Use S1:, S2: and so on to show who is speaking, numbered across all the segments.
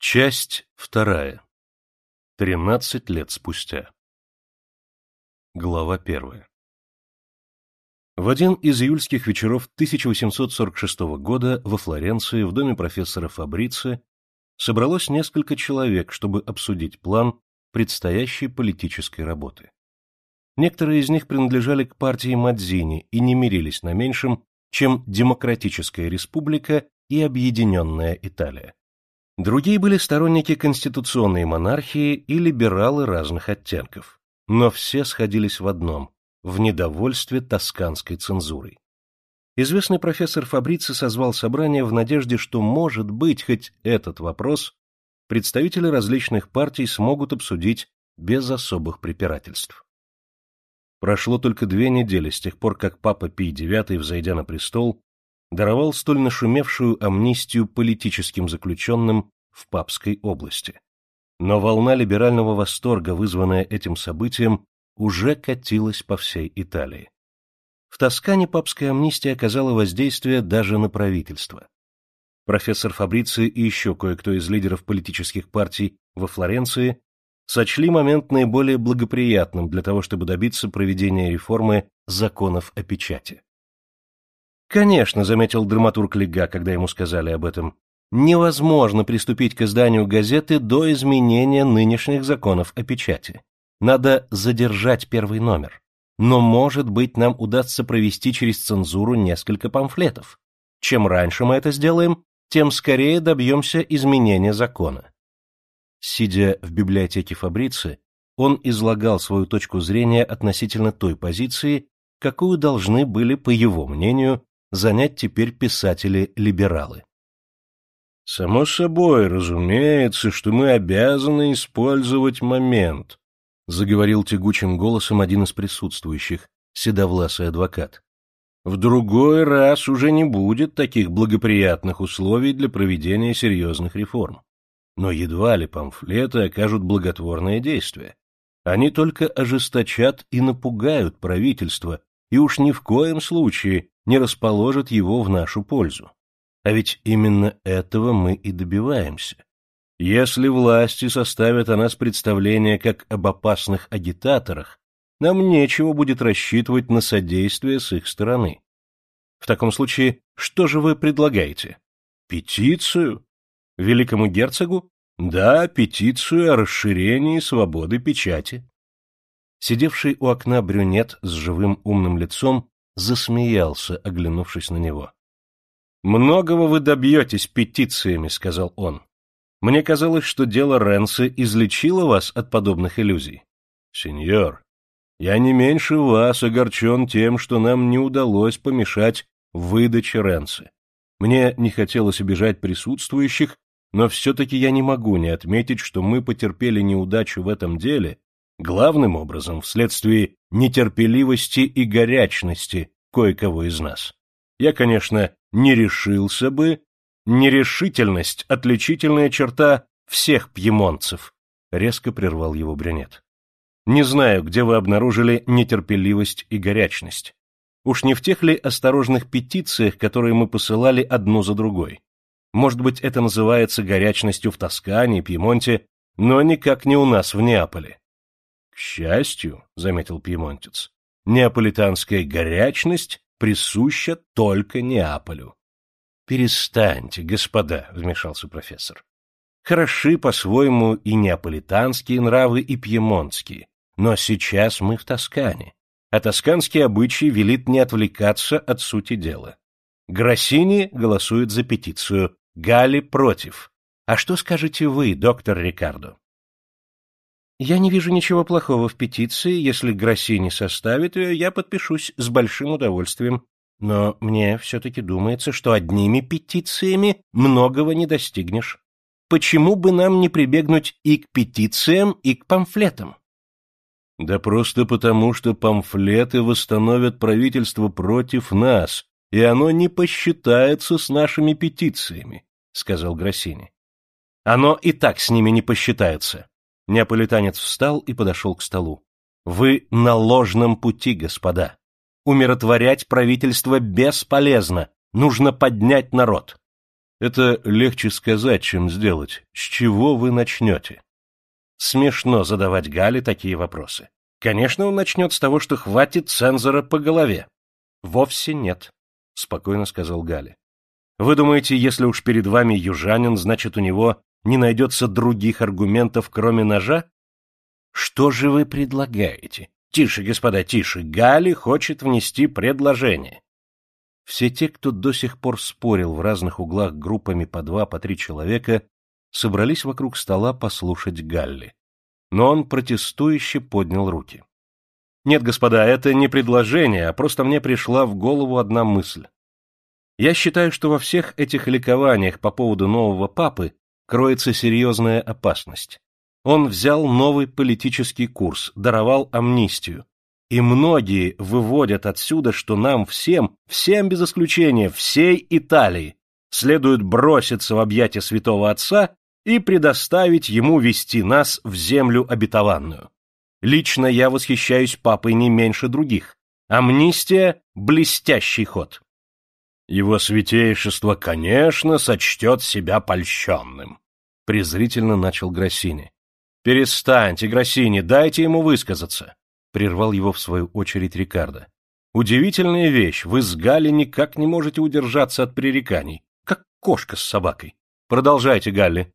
S1: Часть вторая. Тринадцать лет спустя. Глава первая. В один из июльских вечеров 1846 года во Флоренции в доме профессора Фабрицы собралось несколько человек, чтобы обсудить план предстоящей политической работы. Некоторые из них принадлежали к партии Мадзини и не мирились на меньшем, чем Демократическая Республика и Объединенная Италия. Другие были сторонники конституционной монархии и либералы разных оттенков. Но все сходились в одном – в недовольстве тосканской цензурой. Известный профессор Фабрици созвал собрание в надежде, что, может быть, хоть этот вопрос представители различных партий смогут обсудить без особых препирательств. Прошло только две недели с тех пор, как папа Пий IX, взойдя на престол, даровал столь нашумевшую амнистию политическим заключенным в Папской области. Но волна либерального восторга, вызванная этим событием, уже катилась по всей Италии. В Тоскане папская амнистия оказала воздействие даже на правительство. Профессор Фабрици и еще кое-кто из лидеров политических партий во Флоренции сочли момент наиболее благоприятным для того, чтобы добиться проведения реформы законов о печати. Конечно, заметил драматург Лега, когда ему сказали об этом, невозможно приступить к изданию газеты до изменения нынешних законов о печати. Надо задержать первый номер. Но, может быть, нам удастся провести через цензуру несколько памфлетов. Чем раньше мы это сделаем, тем скорее добьемся изменения закона. Сидя в библиотеке Фабрицы, он излагал свою точку зрения относительно той позиции, какую должны были, по его мнению, занять теперь писатели-либералы. «Само собой, разумеется, что мы обязаны использовать момент», заговорил тягучим голосом один из присутствующих, седовласый адвокат. «В другой раз уже не будет таких благоприятных условий для проведения серьезных реформ но едва ли памфлеты окажут благотворное действие. Они только ожесточат и напугают правительство, и уж ни в коем случае не расположат его в нашу пользу. А ведь именно этого мы и добиваемся. Если власти составят о нас представление как об опасных агитаторах, нам нечего будет рассчитывать на содействие с их стороны. В таком случае, что же вы предлагаете? Петицию? Великому герцогу? Да, петицию о расширении свободы печати. Сидевший у окна брюнет с живым умным лицом засмеялся, оглянувшись на него. «Многого вы добьетесь петициями», — сказал он. «Мне казалось, что дело Ренци излечило вас от подобных иллюзий». «Сеньор, я не меньше вас огорчен тем, что нам не удалось помешать выдаче Ренци. Мне не хотелось обижать присутствующих, но все-таки я не могу не отметить, что мы потерпели неудачу в этом деле, главным образом вследствие нетерпеливости и горячности кое-кого из нас. Я, конечно, не решился бы, нерешительность — отличительная черта всех пьемонцев, — резко прервал его брюнет. Не знаю, где вы обнаружили нетерпеливость и горячность. Уж не в тех ли осторожных петициях, которые мы посылали одну за другой? Может быть, это называется горячностью в Тоскане Пьемонте, но никак не у нас в Неаполе. — Счастью, — заметил пьемонтец, — неаполитанская горячность присуща только Неаполю. — Перестаньте, господа, — вмешался профессор. Хороши по-своему и неаполитанские нравы, и пьемонтские, но сейчас мы в Тоскане, а тосканский обычай велит не отвлекаться от сути дела. Гроссини голосует за петицию, Гали против. А что скажете вы, доктор Рикардо? Я не вижу ничего плохого в петиции. Если Гроссини составит ее, я подпишусь с большим удовольствием. Но мне все-таки думается, что одними петициями многого не достигнешь. Почему бы нам не прибегнуть и к петициям, и к памфлетам? Да просто потому, что памфлеты восстановят правительство против нас, и оно не посчитается с нашими петициями. — сказал Гроссини. — Оно и так с ними не посчитается. Неаполитанец встал и подошел к столу. — Вы на ложном пути, господа. Умиротворять правительство бесполезно, нужно поднять народ. Это легче сказать, чем сделать. С чего вы начнете? Смешно задавать Гале такие вопросы. Конечно, он начнет с того, что хватит цензора по голове. Вовсе нет, — спокойно сказал Галя. Вы думаете, если уж перед вами южанин, значит, у него не найдется других аргументов, кроме ножа? Что же вы предлагаете? Тише, господа, тише. Гали хочет внести предложение. Все те, кто до сих пор спорил в разных углах группами по два, по три человека, собрались вокруг стола послушать Галли. Но он протестующе поднял руки. Нет, господа, это не предложение, а просто мне пришла в голову одна мысль. Я считаю, что во всех этих ликованиях по поводу нового папы кроется серьезная опасность. Он взял новый политический курс, даровал амнистию. И многие выводят отсюда, что нам всем, всем без исключения, всей Италии, следует броситься в объятия святого отца и предоставить ему вести нас в землю обетованную. Лично я восхищаюсь папой не меньше других. Амнистия — блестящий ход. Его святейшество, конечно, сочтет себя польщенным. Презрительно начал Гроссини. Перестаньте, Гроссини, дайте ему высказаться. Прервал его в свою очередь Рикардо. Удивительная вещь, вы с Галли никак не можете удержаться от пререканий, как кошка с собакой. Продолжайте, Галли.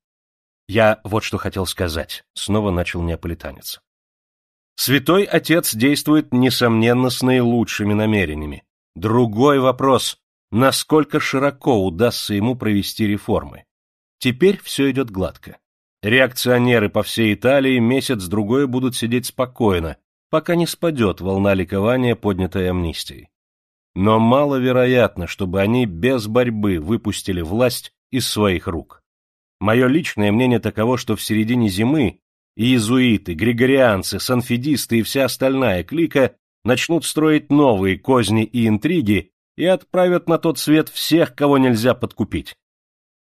S1: Я вот что хотел сказать, снова начал неаполитанец. Святой Отец действует, несомненно, с наилучшими намерениями. Другой вопрос, насколько широко удастся ему провести реформы. Теперь все идет гладко. Реакционеры по всей Италии месяц-другой будут сидеть спокойно, пока не спадет волна ликования, поднятая амнистией. Но маловероятно, чтобы они без борьбы выпустили власть из своих рук. Мое личное мнение таково, что в середине зимы иезуиты, григорианцы, санфедисты и вся остальная клика начнут строить новые козни и интриги и отправят на тот свет всех, кого нельзя подкупить.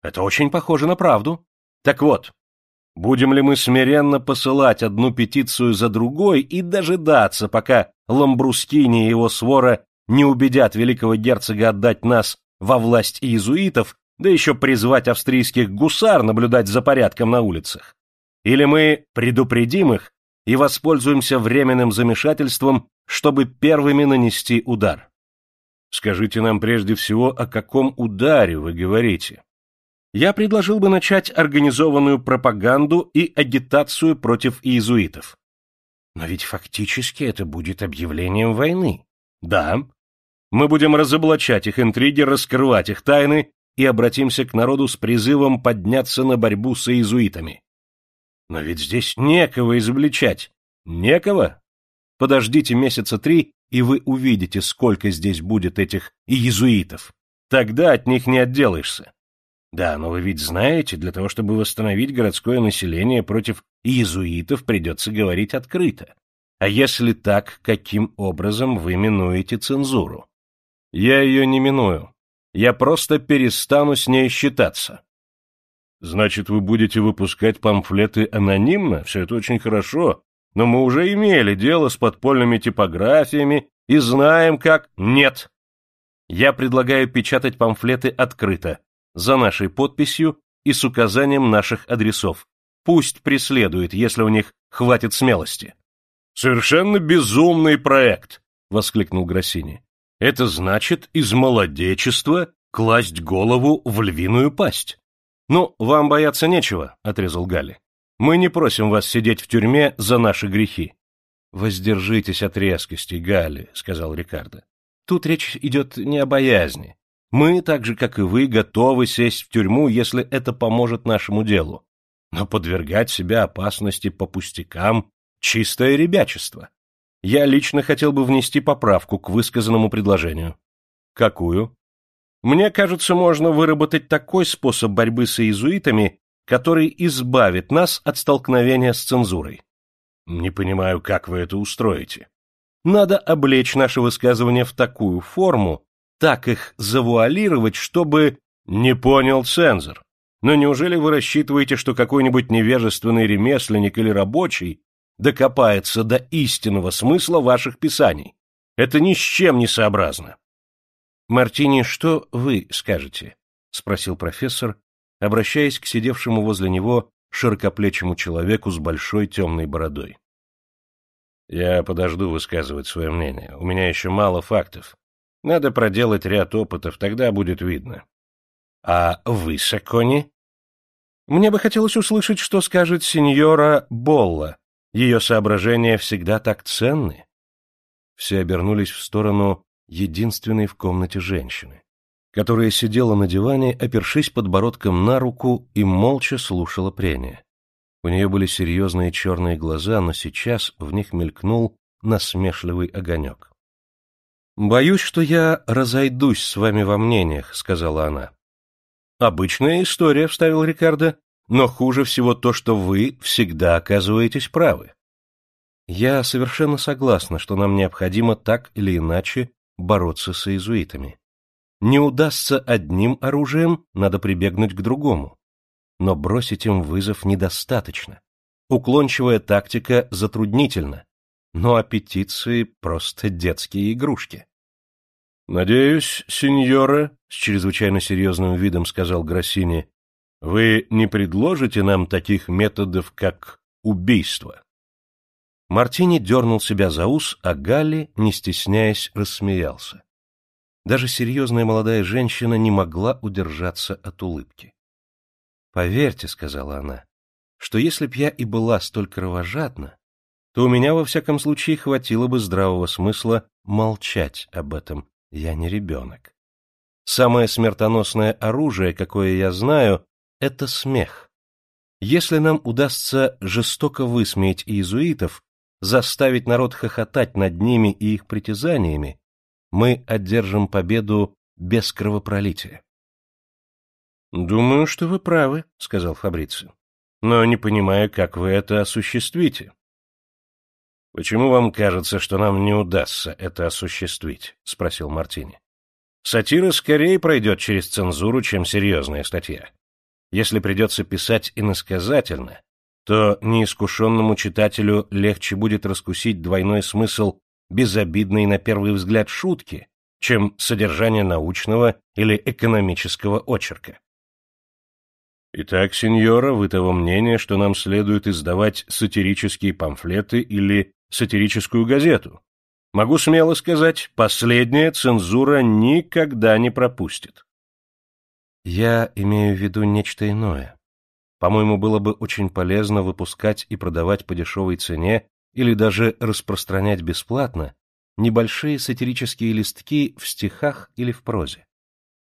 S1: Это очень похоже на правду. Так вот, будем ли мы смиренно посылать одну петицию за другой и дожидаться, пока Ламбрускини и его свора не убедят великого герцога отдать нас во власть иезуитов, да еще призвать австрийских гусар наблюдать за порядком на улицах? Или мы предупредим их и воспользуемся временным замешательством, чтобы первыми нанести удар? Скажите нам прежде всего, о каком ударе вы говорите. Я предложил бы начать организованную пропаганду и агитацию против иезуитов. Но ведь фактически это будет объявлением войны. Да. Мы будем разоблачать их интриги, раскрывать их тайны и обратимся к народу с призывом подняться на борьбу с иезуитами. Но ведь здесь некого изобличать. Некого? Подождите месяца три, и вы увидите, сколько здесь будет этих иезуитов. Тогда от них не отделаешься. Да, но вы ведь знаете, для того, чтобы восстановить городское население против иезуитов, придется говорить открыто. А если так, каким образом вы минуете цензуру? Я ее не миную. Я просто перестану с ней считаться. Значит, вы будете выпускать памфлеты анонимно? Все это очень хорошо, но мы уже имели дело с подпольными типографиями и знаем, как... Нет! Я предлагаю печатать памфлеты открыто, за нашей подписью и с указанием наших адресов. Пусть преследует, если у них хватит смелости. «Совершенно безумный проект!» — воскликнул Гроссини. «Это значит из молодечества класть голову в львиную пасть». «Ну, вам бояться нечего», — отрезал Галли. Мы не просим вас сидеть в тюрьме за наши грехи. — Воздержитесь от резкости, Галли, — сказал Рикардо. — Тут речь идет не о боязни. Мы, так же, как и вы, готовы сесть в тюрьму, если это поможет нашему делу. Но подвергать себя опасности по пустякам — чистое ребячество. Я лично хотел бы внести поправку к высказанному предложению. Какую? Мне кажется, можно выработать такой способ борьбы с иезуитами, который избавит нас от столкновения с цензурой. Не понимаю, как вы это устроите. Надо облечь наши высказывания в такую форму, так их завуалировать, чтобы... Не понял цензор. Но неужели вы рассчитываете, что какой-нибудь невежественный ремесленник или рабочий докопается до истинного смысла ваших писаний? Это ни с чем не сообразно. Мартини, что вы скажете? спросил профессор, обращаясь к сидевшему возле него широкоплечему человеку с большой темной бородой. Я подожду высказывать свое мнение. У меня еще мало фактов. Надо проделать ряд опытов, тогда будет видно. А вы, Сакони? Мне бы хотелось услышать, что скажет сеньора Болла. Ее соображения всегда так ценны. Все обернулись в сторону единственной в комнате женщины, которая сидела на диване, опершись подбородком на руку и молча слушала прение. У нее были серьезные черные глаза, но сейчас в них мелькнул насмешливый огонек. «Боюсь, что я разойдусь с вами во мнениях», — сказала она. «Обычная история», — вставил Рикардо, «но хуже всего то, что вы всегда оказываетесь правы». «Я совершенно согласна, что нам необходимо так или иначе бороться с иезуитами. Не удастся одним оружием, надо прибегнуть к другому но бросить им вызов недостаточно. Уклончивая тактика затруднительна, но аппетиции просто детские игрушки. — Надеюсь, сеньора, — с чрезвычайно серьезным видом сказал Гроссини, — вы не предложите нам таких методов, как убийство? Мартини дернул себя за ус, а Галли, не стесняясь, рассмеялся. Даже серьезная молодая женщина не могла удержаться от улыбки. «Поверьте», — сказала она, — «что если б я и была столь кровожадна, то у меня, во всяком случае, хватило бы здравого смысла молчать об этом. Я не ребенок. Самое смертоносное оружие, какое я знаю, — это смех. Если нам удастся жестоко высмеять иезуитов, заставить народ хохотать над ними и их притязаниями, мы одержим победу без кровопролития. «Думаю, что вы правы», — сказал Фабрицио. «Но не понимаю, как вы это осуществите». «Почему вам кажется, что нам не удастся это осуществить?» — спросил Мартини. «Сатира скорее пройдет через цензуру, чем серьезная статья. Если придется писать иносказательно, то неискушенному читателю легче будет раскусить двойной смысл безобидной на первый взгляд шутки, чем содержание научного или экономического очерка. Итак, сеньора, вы того мнения, что нам следует издавать сатирические памфлеты или сатирическую газету? Могу смело сказать, последняя цензура никогда не пропустит. Я имею в виду нечто иное. По-моему, было бы очень полезно выпускать и продавать по дешевой цене или даже распространять бесплатно небольшие сатирические листки в стихах или в прозе.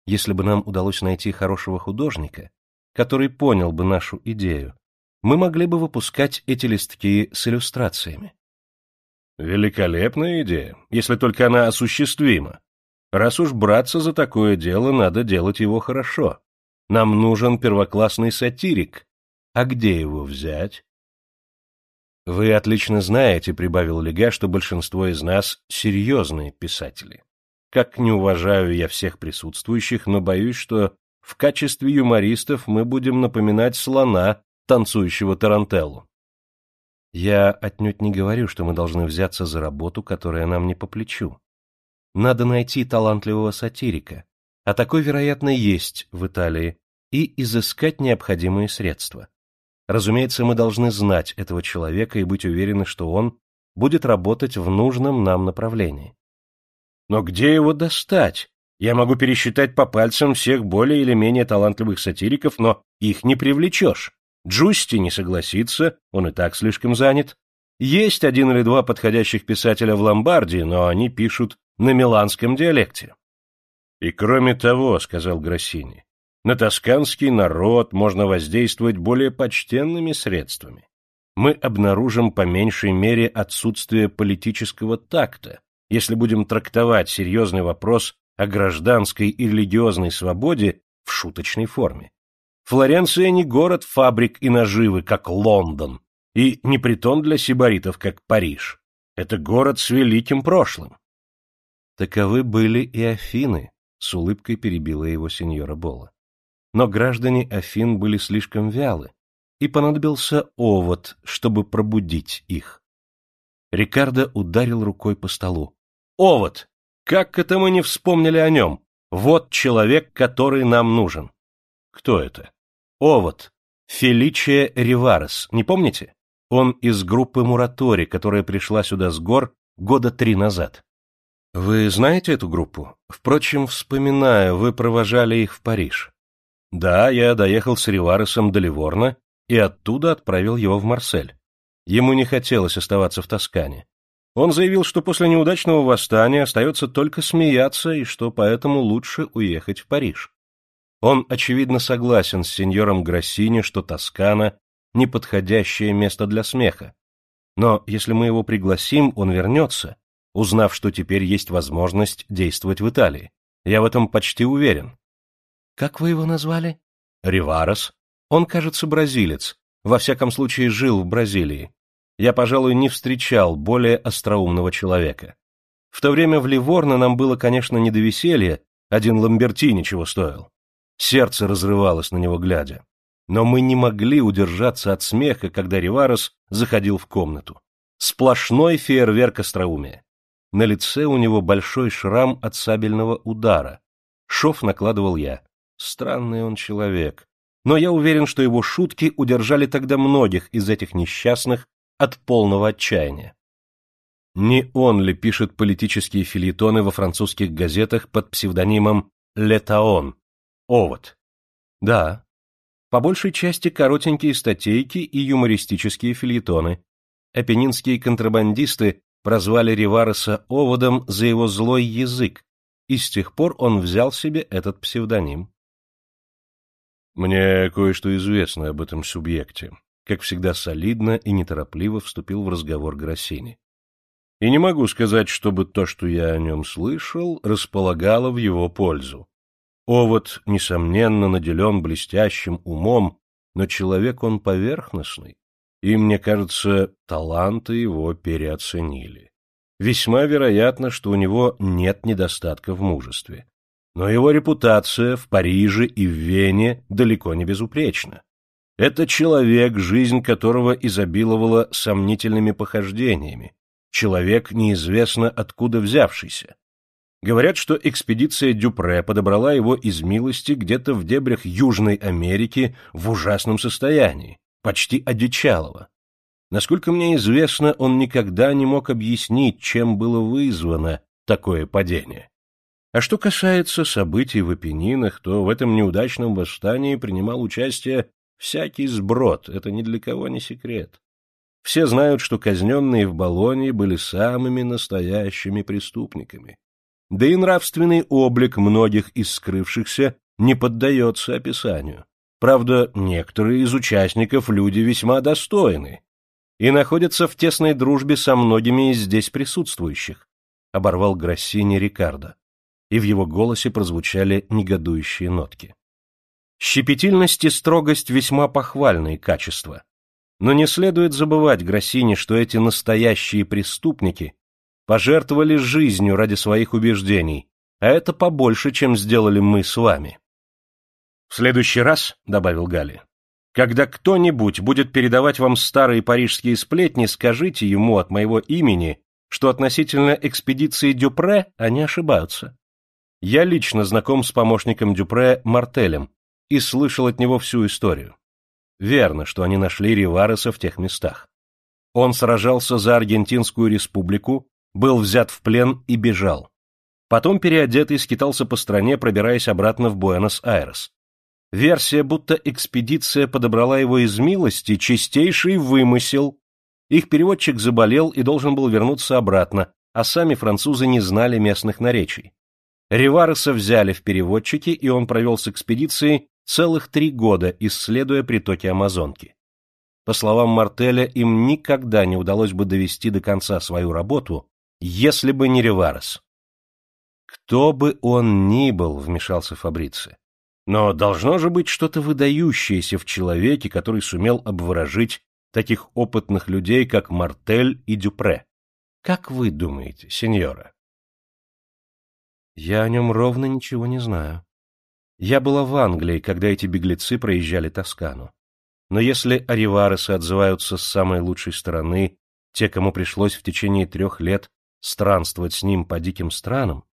S1: Если бы нам удалось найти хорошего художника, который понял бы нашу идею, мы могли бы выпускать эти листки с иллюстрациями. Великолепная идея, если только она осуществима. Раз уж браться за такое дело, надо делать его хорошо. Нам нужен первоклассный сатирик. А где его взять? Вы отлично знаете, прибавил Лега, что большинство из нас серьезные писатели. Как не уважаю я всех присутствующих, но боюсь, что в качестве юмористов мы будем напоминать слона, танцующего тарантеллу. Я отнюдь не говорю, что мы должны взяться за работу, которая нам не по плечу. Надо найти талантливого сатирика, а такой, вероятно, есть в Италии, и изыскать необходимые средства. Разумеется, мы должны знать этого человека и быть уверены, что он будет работать в нужном нам направлении. Но где его достать? Я могу пересчитать по пальцам всех более или менее талантливых сатириков, но их не привлечешь. Джусти не согласится, он и так слишком занят. Есть один или два подходящих писателя в Ломбардии, но они пишут на миланском диалекте. И кроме того, — сказал Гроссини, — на тосканский народ можно воздействовать более почтенными средствами. Мы обнаружим по меньшей мере отсутствие политического такта, если будем трактовать серьезный вопрос о гражданской и религиозной свободе в шуточной форме. Флоренция не город фабрик и наживы, как Лондон, и не притон для сибаритов, как Париж. Это город с великим прошлым. Таковы были и Афины, с улыбкой перебила его сеньора Бола. Но граждане Афин были слишком вялы, и понадобился овод, чтобы пробудить их. Рикардо ударил рукой по столу. «Овод! Как это мы не вспомнили о нем? Вот человек, который нам нужен. Кто это? Овод. Феличия Риварес. Не помните? Он из группы Муратори, которая пришла сюда с гор года три назад. Вы знаете эту группу? Впрочем, вспоминаю, вы провожали их в Париж. Да, я доехал с Риваресом до Ливорна и оттуда отправил его в Марсель. Ему не хотелось оставаться в Тоскане. Он заявил, что после неудачного восстания остается только смеяться и что поэтому лучше уехать в Париж. Он, очевидно, согласен с сеньором Гроссини, что Тоскана — неподходящее место для смеха. Но если мы его пригласим, он вернется, узнав, что теперь есть возможность действовать в Италии. Я в этом почти уверен. Как вы его назвали? Риварес. Он, кажется, бразилец. Во всяком случае, жил в Бразилии. Я, пожалуй, не встречал более остроумного человека. В то время в Ливорно нам было, конечно, не до веселья, один Ламберти ничего стоил. Сердце разрывалось на него глядя. Но мы не могли удержаться от смеха, когда Риварес заходил в комнату. Сплошной фейерверк остроумия. На лице у него большой шрам от сабельного удара. Шов накладывал я. Странный он человек. Но я уверен, что его шутки удержали тогда многих из этих несчастных от полного отчаяния. Не он ли пишет политические филитоны во французских газетах под псевдонимом «Летаон» — «Овод»? Да. По большей части коротенькие статейки и юмористические филитоны. Апеннинские контрабандисты прозвали Ривареса оводом за его злой язык, и с тех пор он взял себе этот псевдоним. Мне кое-что известно об этом субъекте. Как всегда солидно и неторопливо вступил в разговор Гроссини. И не могу сказать, чтобы то, что я о нем слышал, располагало в его пользу. Овод, несомненно, наделен блестящим умом, но человек он поверхностный, и, мне кажется, таланты его переоценили. Весьма вероятно, что у него нет недостатка в мужестве. Но его репутация в Париже и в Вене далеко не безупречна. Это человек, жизнь которого изобиловала сомнительными похождениями, человек, неизвестно откуда взявшийся. Говорят, что экспедиция Дюпре подобрала его из милости где-то в дебрях Южной Америки в ужасном состоянии, почти одичалого. Насколько мне известно, он никогда не мог объяснить, чем было вызвано такое падение. А что касается событий в Апеннинах, то в этом неудачном восстании принимал участие всякий сброд, это ни для кого не секрет. Все знают, что казненные в Болонии были самыми настоящими преступниками. Да и нравственный облик многих из скрывшихся не поддается описанию. Правда, некоторые из участников люди весьма достойны и находятся в тесной дружбе со многими из здесь присутствующих, — оборвал Гроссини Рикардо и в его голосе прозвучали негодующие нотки. Щепетильность и строгость весьма похвальные качества. Но не следует забывать Гроссини, что эти настоящие преступники пожертвовали жизнью ради своих убеждений, а это побольше, чем сделали мы с вами. «В следующий раз», — добавил Гали, — «когда кто-нибудь будет передавать вам старые парижские сплетни, скажите ему от моего имени, что относительно экспедиции Дюпре они ошибаются. Я лично знаком с помощником Дюпре Мартелем и слышал от него всю историю. Верно, что они нашли Ривареса в тех местах. Он сражался за Аргентинскую республику, был взят в плен и бежал. Потом переодетый скитался по стране, пробираясь обратно в Буэнос-Айрес. Версия, будто экспедиция подобрала его из милости, чистейший вымысел. Их переводчик заболел и должен был вернуться обратно, а сами французы не знали местных наречий. Ривареса взяли в переводчики, и он провел с экспедицией целых три года, исследуя притоки Амазонки. По словам Мартеля, им никогда не удалось бы довести до конца свою работу, если бы не Риварес. «Кто бы он ни был», — вмешался Фабрици. «Но должно же быть что-то выдающееся в человеке, который сумел обворожить таких опытных людей, как Мартель и Дюпре. Как вы думаете, сеньора?» Я о нем ровно ничего не знаю. Я была в Англии, когда эти беглецы проезжали Тоскану. Но если ариваресы отзываются с самой лучшей стороны, те, кому пришлось в течение трех лет странствовать с ним по диким странам,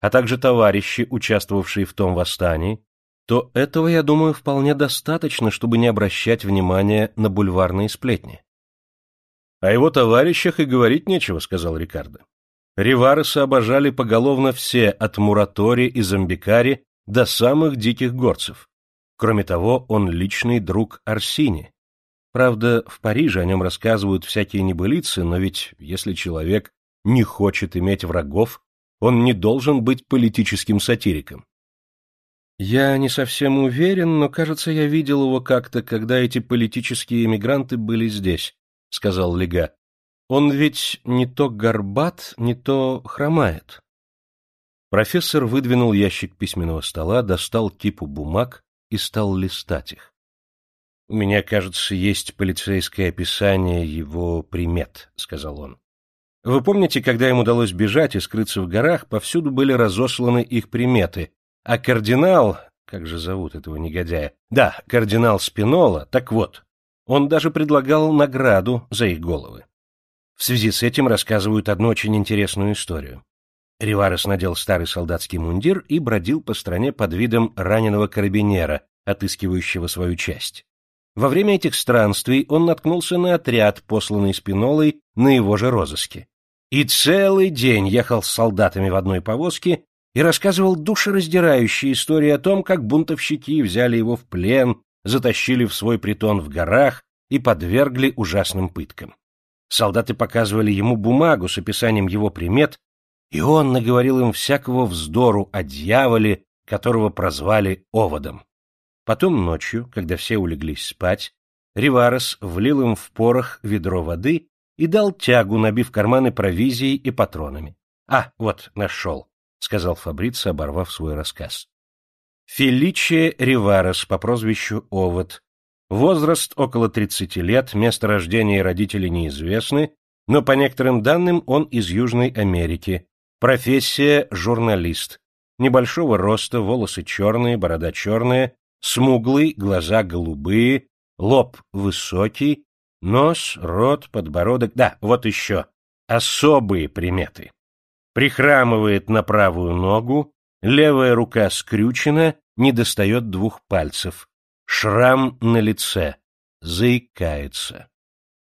S1: а также товарищи, участвовавшие в том восстании, то этого, я думаю, вполне достаточно, чтобы не обращать внимания на бульварные сплетни. — О его товарищах и говорить нечего, — сказал Рикардо. Ривареса обожали поголовно все, от Муратори и Замбикари до самых диких горцев. Кроме того, он личный друг Арсини. Правда, в Париже о нем рассказывают всякие небылицы, но ведь если человек не хочет иметь врагов, он не должен быть политическим сатириком. Я не совсем уверен, но, кажется, я видел его как-то, когда эти политические эмигранты были здесь, — сказал Лега. Он ведь не то горбат, не то хромает. Профессор выдвинул ящик письменного стола, достал кипу бумаг и стал листать их. «У меня, кажется, есть полицейское описание его примет», — сказал он. «Вы помните, когда им удалось бежать и скрыться в горах, повсюду были разосланы их приметы, а кардинал, как же зовут этого негодяя? Да, кардинал Спинола, так вот, он даже предлагал награду за их головы. В связи с этим рассказывают одну очень интересную историю. Риварес надел старый солдатский мундир и бродил по стране под видом раненого карабинера, отыскивающего свою часть. Во время этих странствий он наткнулся на отряд, посланный Спинолой на его же розыске. И целый день ехал с солдатами в одной повозке и рассказывал душераздирающие истории о том, как бунтовщики взяли его в плен, затащили в свой притон в горах и подвергли ужасным пыткам. Солдаты показывали ему бумагу с описанием его примет, и он наговорил им всякого вздору о дьяволе, которого прозвали оводом. Потом ночью, когда все улеглись спать, Риварес влил им в порох ведро воды и дал тягу, набив карманы провизией и патронами. А, вот, нашел. — сказал Фабриц, оборвав свой рассказ. Феличе Риварес по прозвищу Овод. Возраст около 30 лет, место рождения и родители неизвестны, но по некоторым данным он из Южной Америки. Профессия – журналист. Небольшого роста, волосы черные, борода черная, смуглый, глаза голубые, лоб высокий, нос, рот, подбородок. Да, вот еще. Особые приметы прихрамывает на правую ногу, левая рука скрючена, не достает двух пальцев, шрам на лице, заикается.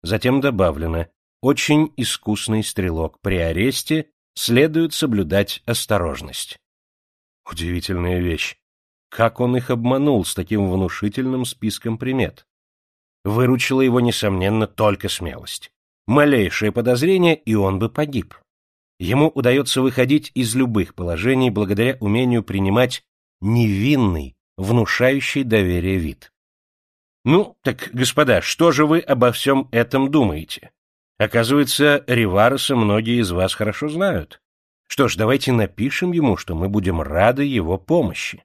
S1: Затем добавлено, очень искусный стрелок при аресте следует соблюдать осторожность. Удивительная вещь. Как он их обманул с таким внушительным списком примет? Выручила его, несомненно, только смелость. Малейшее подозрение, и он бы погиб. Ему удается выходить из любых положений благодаря умению принимать невинный, внушающий доверие вид. Ну, так, господа, что же вы обо всем этом думаете? Оказывается, Ривареса многие из вас хорошо знают. Что ж, давайте напишем ему, что мы будем рады его помощи.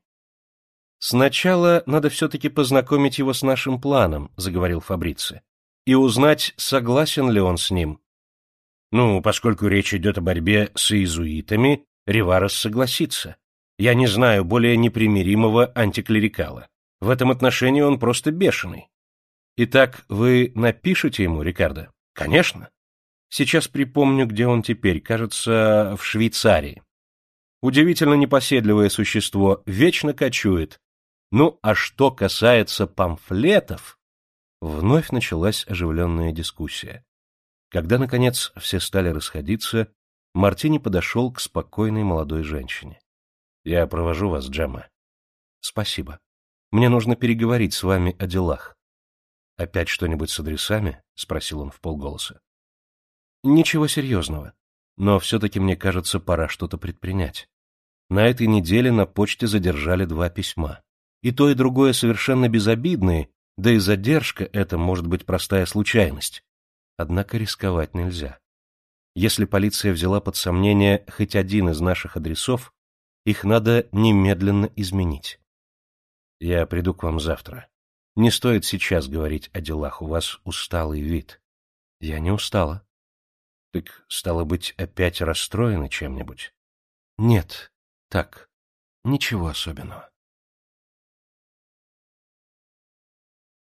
S1: Сначала надо все-таки познакомить его с нашим планом, заговорил Фабрици, и узнать, согласен ли он с ним, ну, поскольку речь идет о борьбе с иезуитами, Риварес согласится. Я не знаю более непримиримого антиклерикала. В этом отношении он просто бешеный. Итак, вы напишете ему, Рикардо? Конечно. Сейчас припомню, где он теперь, кажется, в Швейцарии. Удивительно непоседливое существо, вечно кочует. Ну, а что касается памфлетов... Вновь началась оживленная дискуссия. Когда, наконец, все стали расходиться, Мартини подошел к спокойной молодой женщине. — Я провожу вас, Джемма. — Спасибо. Мне нужно переговорить с вами о делах. — Опять что-нибудь с адресами? — спросил он вполголоса. — Ничего серьезного. Но все-таки, мне кажется, пора что-то предпринять. На этой неделе на почте задержали два письма. И то, и другое совершенно безобидные, да и задержка — это может быть простая случайность. Однако рисковать нельзя. Если полиция взяла под сомнение хоть один из наших адресов, их надо немедленно изменить. Я приду к вам завтра. Не стоит сейчас говорить о делах, у вас усталый вид. Я не устала. Так, стало быть, опять расстроены чем-нибудь? Нет, так, ничего особенного.